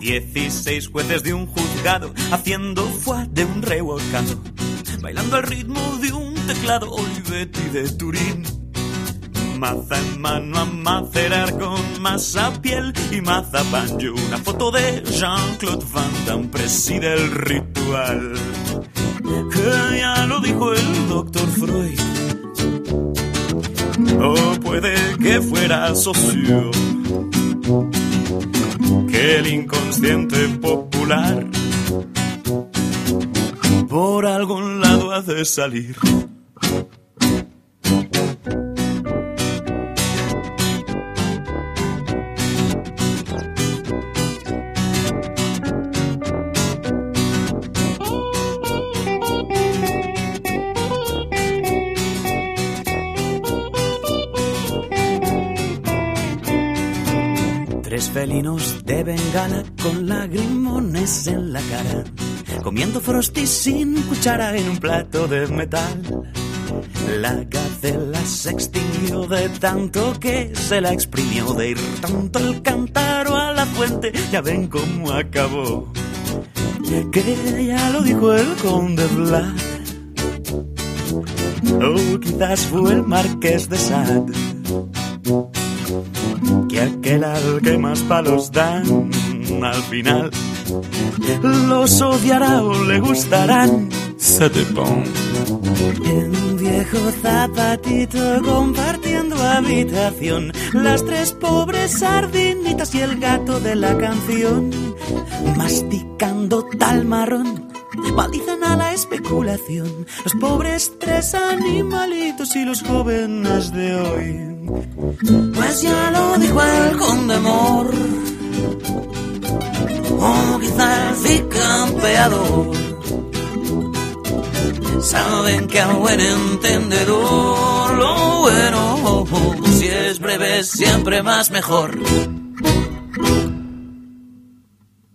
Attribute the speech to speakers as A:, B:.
A: Dieciséis jueces de un juzgado haciendo fuá de un revolcado, bailando al ritmo de un teclado Olivetti de Turín. Maza en mano a macerar con masa piel y maza pan. Y una foto de Jean-Claude Van Damme preside el ritual. Ya lo dijo el doctor Freud. O puede que fuera socio que el inconsciente popular por algún lado hace salir. Tres felinos de bengala con lagrimones en la cara, comiendo frosty sin cuchara en un plato de metal. La gacela se extinguió de tanto que se la exprimió de ir tanto el cántaro a la fuente, ya ven cómo acabó. Que ya lo dijo el conde Vlad, o quizás fue el marqués de Sade que aquel al que más palos dan al final los odiará o le gustarán.
B: Ça dépend.
A: Un viejo zapatito compartiendo habitación, las tres pobres sardinitas y el gato de la canción, masticando tal marrón. Balizan a la especulación los pobres tres animalitos y los jóvenes de hoy. Pues ya lo dijo el conde Mor, o quizá el bicampeador. Saben que al buen entendedor lo bueno, si es breve, siempre más mejor.